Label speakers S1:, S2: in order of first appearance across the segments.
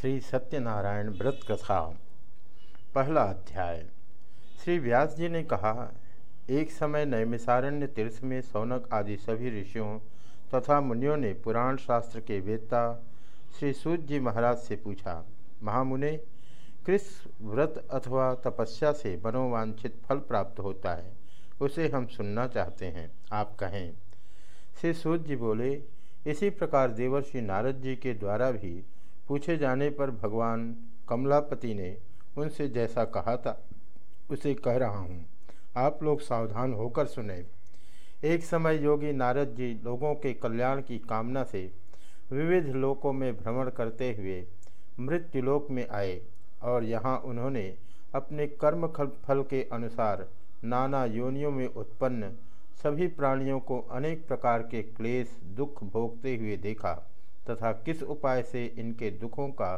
S1: श्री सत्यनारायण व्रत कथा, पहला अध्याय। श्री व्यास जी ने कहा, एक समय नैमिसारण्य तीर्थ में सौनक आदि सभी ऋषियों तथा मुनियों ने पुराण शास्त्र के वेत्ता श्री सूत जी महाराज से पूछा, महामुने कृष व्रत अथवा तपस्या से मनोवांछित फल प्राप्त होता है? उसे हम सुनना चाहते हैं, आप कहें? श्री सूत जी बोले, इसी प्रकार देवर्षि नारद जी के द्वारा भी पूछे जाने पर भगवान कमलापति ने उनसे जैसा कहा था, उसे कह रहा हूँ, आप लोग सावधान होकर सुने। एक समय योगी नारद जी लोगों के कल्याण की कामना से विविध लोकों में भ्रमण करते हुए मृत्युलोक में आए और यहाँ उन्होंने अपने कर्म फल के अनुसार नाना योनियों में उत्पन्न सभी प्राणियों को अनेक प्रकार के क्लेश, दुख भोगते हुए देखा। तथा किस उपाय से इनके दुखों का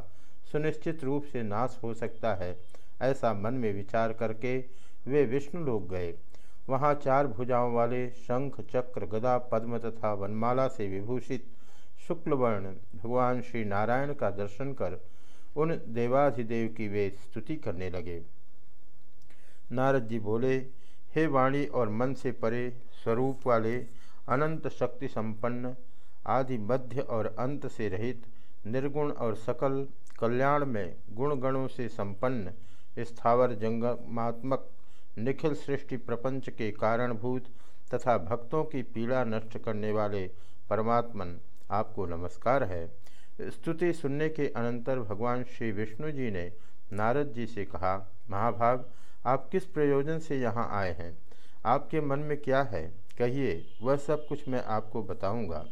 S1: सुनिश्चित रूप से नाश हो सकता है, ऐसा मन में विचार करके वे विष्णु लोग गए। वहाँ चार भुजाओं वाले शंख, चक्र, गदा, पद्म तथा वनमाला से विभूषित शुक्लवर्ण भगवान श्री नारायण का दर्शन कर उन देवाधिदेव की वे स्तुति करने लगे। नारद जी बोले, हे वाणी और मन से परे स्वरूप वाले अनंत शक्ति संपन्न आदि मध्य और अंत से रहित निर्गुण और सकल कल्याण में गुण गणों से संपन्न स्थावर जंगमात्मक निखिल सृष्टि प्रपंच के कारणभूत तथा भक्तों की पीड़ा नष्ट करने वाले परमात्मन आपको नमस्कार है। स्तुति सुनने के अनंतर भगवान श्री विष्णु जी ने नारद जी से कहा, महाभाग, आप किस प्रयोजन से यहाँ आए हैं? आपके मन में क्या है? कहिए, वह सब कुछ मैं आपको बताऊँगा।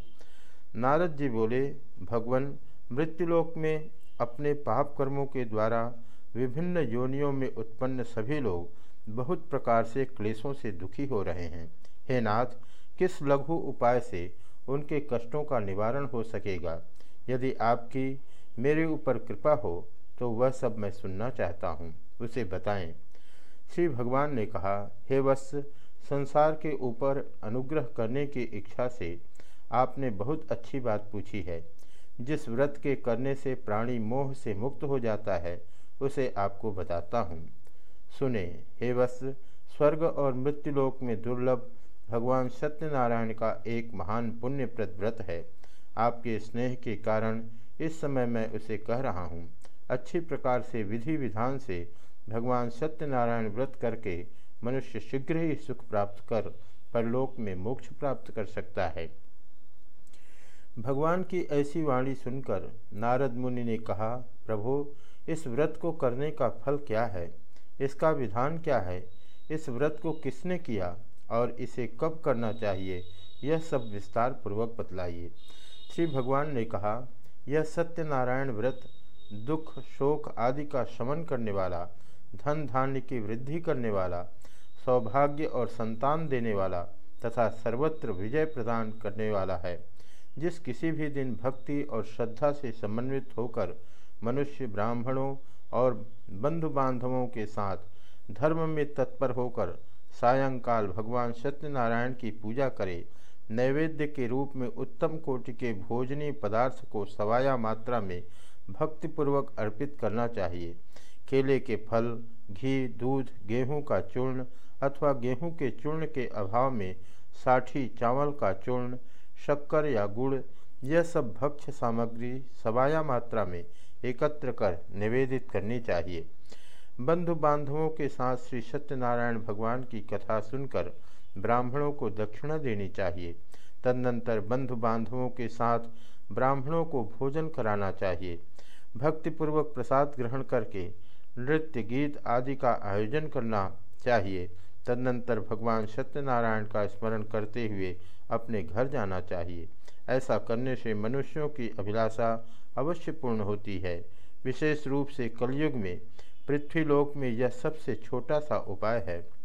S1: नारद जी बोले, भगवान, मृत्युलोक में अपने पाप कर्मों के द्वारा विभिन्न योनियों में उत्पन्न सभी लोग बहुत प्रकार से क्लेशों से दुखी हो रहे हैं। हे नाथ, किस लघु उपाय से उनके कष्टों का निवारण हो सकेगा? यदि आपकी मेरे ऊपर कृपा हो तो वह सब मैं सुनना चाहता हूँ। उसे बताएँ। श्री भगवान ने कहा, हे वत्स, संसार के ऊपर अनुग्रह करने की इच्छा से आपने बहुत अच्छी बात पूछी है। जिस व्रत के करने से प्राणी मोह से मुक्त हो जाता है, उसे आपको बताता हूँ। सुने, हे वस स्वर्ग और मृत्युलोक में दुर्लभ भगवान सत्यनारायण का एक महान पुण्यप्रद व्रत है। आपके स्नेह के कारण इस समय मैं उसे कह रहा हूँ। अच्छी प्रकार से विधि विधान से भगवान सत्यनारायण व्रत करके मनुष्य शीघ्र ही सुख प्राप्त कर परलोक में मोक्ष प्राप्त कर सकता है। भगवान की ऐसी वाणी सुनकर नारद मुनि ने कहा, प्रभु, इस व्रत को करने का फल क्या है? इसका विधान क्या है? इस व्रत को किसने किया? और इसे कब करना चाहिए? यह सब विस्तार पूर्वक बतलाइए। श्री भगवान ने कहा, यह सत्यनारायण व्रत दुख, शोक आदि का शमन करने वाला, धन धान्य की वृद्धि करने वाला, सौभाग्य और संतान देने वाला तथा सर्वत्र विजय प्रदान करने वाला है। जिस किसी भी दिन भक्ति और श्रद्धा से समन्वित होकर मनुष्य ब्राह्मणों और बंधु बांधवों के साथ धर्म में तत्पर होकर सायंकाल भगवान सत्यनारायण की पूजा करे, नैवेद्य के रूप में उत्तम कोटि के भोजनीय पदार्थ को सवाया मात्रा में भक्तिपूर्वक अर्पित करना चाहिए। केले के फल, घी, दूध, गेहूँ का चूर्ण अथवा गेहूँ के चूर्ण के अभाव में साठी चावल का चूर्ण शक्कर या गुड़, यह सब भक्ष्य सामग्री सवाया मात्रा में एकत्र कर निवेदित करनी चाहिए। बंधु बांधवों के साथ श्री सत्यनारायण भगवान की कथा सुनकर ब्राह्मणों को दक्षिणा देनी चाहिए। तदनंतर बंधु बांधवों के साथ ब्राह्मणों को भोजन कराना चाहिए। भक्तिपूर्वक प्रसाद ग्रहण करके नृत्य, गीत आदि का आयोजन करना चाहिए। तदनंतर भगवान सत्यनारायण का स्मरण करते हुए अपने घर जाना चाहिए। ऐसा करने से मनुष्यों की अभिलाषा अवश्य पूर्ण होती है। विशेष रूप से कलयुग में, पृथ्वीलोक में यह सबसे छोटा सा उपाय है।